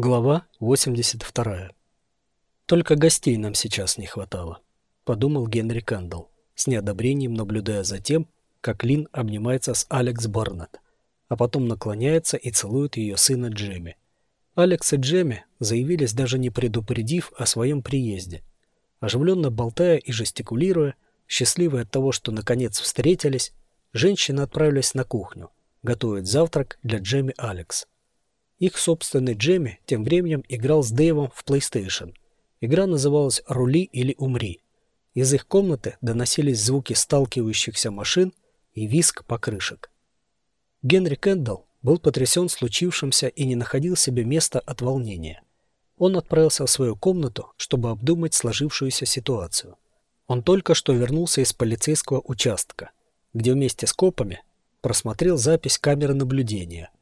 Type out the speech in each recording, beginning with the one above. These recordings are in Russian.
Глава 82. «Только гостей нам сейчас не хватало», — подумал Генри Кэндалл, с неодобрением наблюдая за тем, как Лин обнимается с Алекс Барнетт, а потом наклоняется и целует ее сына Джемми. Алекс и Джемми заявились, даже не предупредив о своем приезде. Оживленно болтая и жестикулируя, счастливые от того, что наконец встретились, женщины отправились на кухню, готовить завтрак для Джемми Алекс. Их собственный Джемми тем временем играл с Дэйвом в PlayStation. Игра называлась «Рули или умри». Из их комнаты доносились звуки сталкивающихся машин и визг покрышек. Генри Кэндалл был потрясен случившимся и не находил себе места от волнения. Он отправился в свою комнату, чтобы обдумать сложившуюся ситуацию. Он только что вернулся из полицейского участка, где вместе с копами просмотрел запись камеры наблюдения –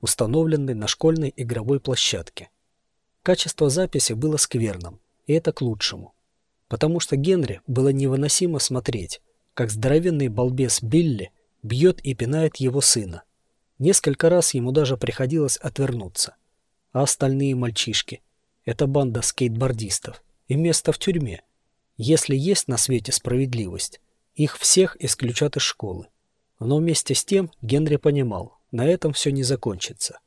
установленный на школьной игровой площадке. Качество записи было скверным, и это к лучшему. Потому что Генри было невыносимо смотреть, как здоровенный балбес Билли бьет и пинает его сына. Несколько раз ему даже приходилось отвернуться. А остальные мальчишки – это банда скейтбордистов, и место в тюрьме. Если есть на свете справедливость, их всех исключат из школы. Но вместе с тем Генри понимал, на этом все не закончится.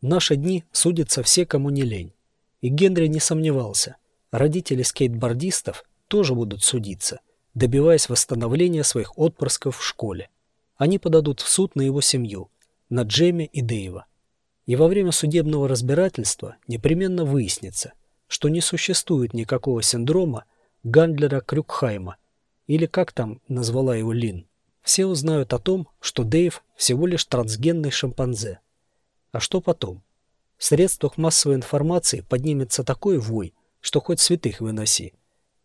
В наши дни судятся все, кому не лень. И Генри не сомневался. Родители скейтбордистов тоже будут судиться, добиваясь восстановления своих отпрысков в школе. Они подадут в суд на его семью, на Джемми и Дэйва. И во время судебного разбирательства непременно выяснится, что не существует никакого синдрома Гандлера-Крюкхайма, или как там назвала его Лин. Все узнают о том, что Дэйв всего лишь трансгенный шимпанзе. А что потом? В средствах массовой информации поднимется такой вой, что хоть святых выноси.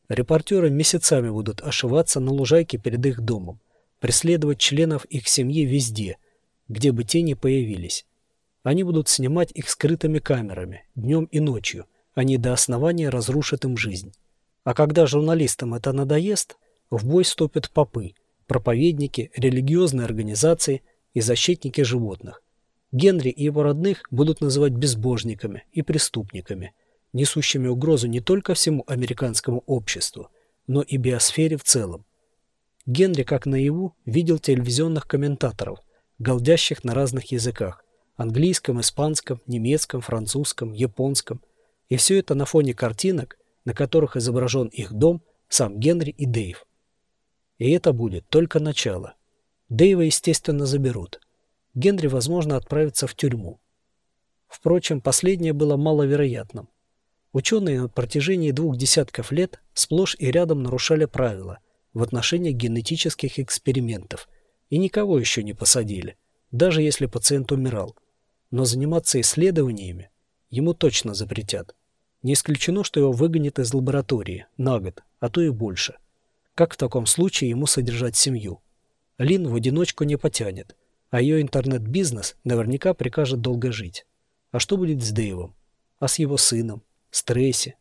Репортеры месяцами будут ошиваться на лужайке перед их домом, преследовать членов их семьи везде, где бы те ни появились. Они будут снимать их скрытыми камерами, днем и ночью, они до основания разрушат им жизнь. А когда журналистам это надоест, в бой ступят попы – проповедники, религиозные организации и защитники животных. Генри и его родных будут называть безбожниками и преступниками, несущими угрозу не только всему американскому обществу, но и биосфере в целом. Генри, как наяву, видел телевизионных комментаторов, голдящих на разных языках – английском, испанском, немецком, французском, японском. И все это на фоне картинок, на которых изображен их дом, сам Генри и Дэйв. И это будет только начало. Дэйва, естественно, заберут. Генри, возможно, отправится в тюрьму. Впрочем, последнее было маловероятным. Ученые на протяжении двух десятков лет сплошь и рядом нарушали правила в отношении генетических экспериментов и никого еще не посадили, даже если пациент умирал. Но заниматься исследованиями ему точно запретят. Не исключено, что его выгонят из лаборатории на год, а то и больше – как в таком случае ему содержать семью? Лин в одиночку не потянет, а ее интернет-бизнес наверняка прикажет долго жить. А что будет с Дэйвом? А с его сыном? С Трейси?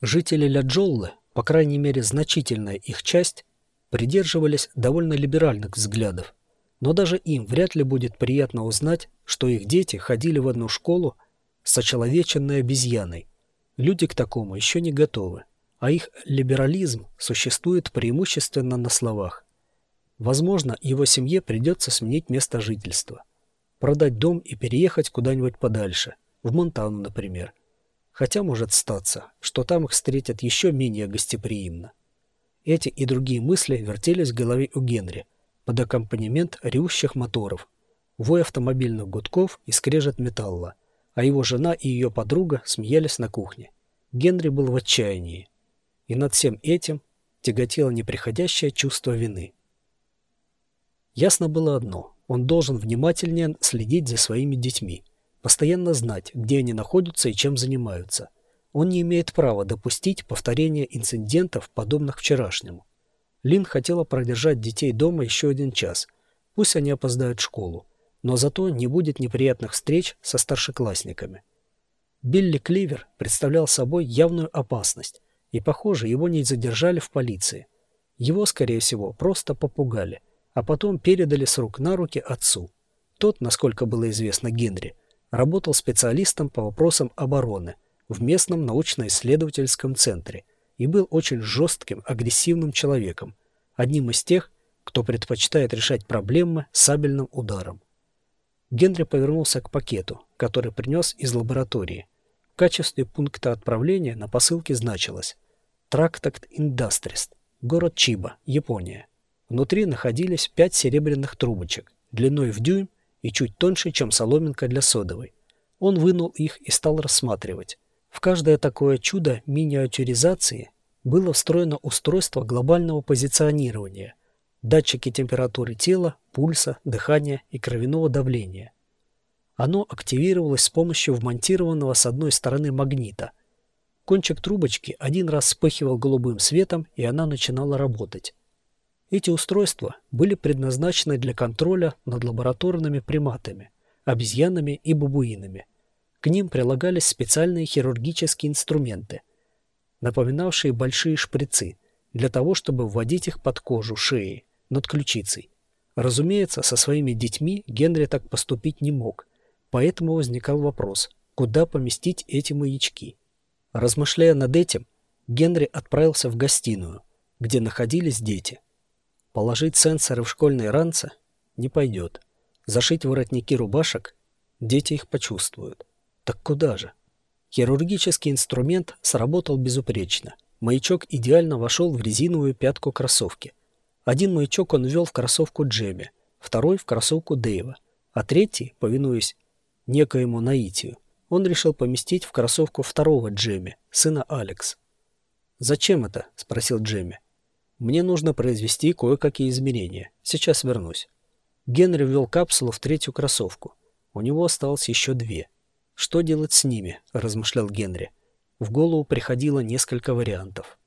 Жители Ля-Джоллы, по крайней мере значительная их часть, придерживались довольно либеральных взглядов. Но даже им вряд ли будет приятно узнать, что их дети ходили в одну школу с очеловеченной обезьяной. Люди к такому еще не готовы а их либерализм существует преимущественно на словах. Возможно, его семье придется сменить место жительства. Продать дом и переехать куда-нибудь подальше, в Монтану, например. Хотя может статься, что там их встретят еще менее гостеприимно. Эти и другие мысли вертелись в голове у Генри под аккомпанемент ревущих моторов, вой автомобильных гудков и скрежет металла, а его жена и ее подруга смеялись на кухне. Генри был в отчаянии и над всем этим тяготело неприходящее чувство вины. Ясно было одно – он должен внимательнее следить за своими детьми, постоянно знать, где они находятся и чем занимаются. Он не имеет права допустить повторения инцидентов, подобных вчерашнему. Лин хотела продержать детей дома еще один час. Пусть они опоздают в школу, но зато не будет неприятных встреч со старшеклассниками. Билли Кливер представлял собой явную опасность, и, похоже, его не задержали в полиции. Его, скорее всего, просто попугали, а потом передали с рук на руки отцу. Тот, насколько было известно Генри, работал специалистом по вопросам обороны в местном научно-исследовательском центре и был очень жестким, агрессивным человеком, одним из тех, кто предпочитает решать проблемы сабельным ударом. Генри повернулся к пакету, который принес из лаборатории. В качестве пункта отправления на посылке значилось «Трактакт Industries», город Чиба, Япония. Внутри находились пять серебряных трубочек, длиной в дюйм и чуть тоньше, чем соломинка для содовой. Он вынул их и стал рассматривать. В каждое такое чудо миниатюризации было встроено устройство глобального позиционирования, датчики температуры тела, пульса, дыхания и кровяного давления. Оно активировалось с помощью вмонтированного с одной стороны магнита. Кончик трубочки один раз вспыхивал голубым светом, и она начинала работать. Эти устройства были предназначены для контроля над лабораторными приматами, обезьянами и бабуинами. К ним прилагались специальные хирургические инструменты, напоминавшие большие шприцы, для того, чтобы вводить их под кожу шеи, над ключицей. Разумеется, со своими детьми Генри так поступить не мог, поэтому возникал вопрос, куда поместить эти маячки. Размышляя над этим, Генри отправился в гостиную, где находились дети. Положить сенсоры в школьные ранцы не пойдет. Зашить воротники рубашек дети их почувствуют. Так куда же? Хирургический инструмент сработал безупречно. Маячок идеально вошел в резиновую пятку кроссовки. Один маячок он ввел в кроссовку Джемми, второй в кроссовку Дэйва, а третий, повинуясь некоему наитию, он решил поместить в кроссовку второго Джемми, сына Алекс. «Зачем это?» – спросил Джемми. Мне нужно произвести кое-какие измерения. Сейчас вернусь. Генри ввел капсулу в третью кроссовку. У него осталось еще две. Что делать с ними, размышлял Генри. В голову приходило несколько вариантов.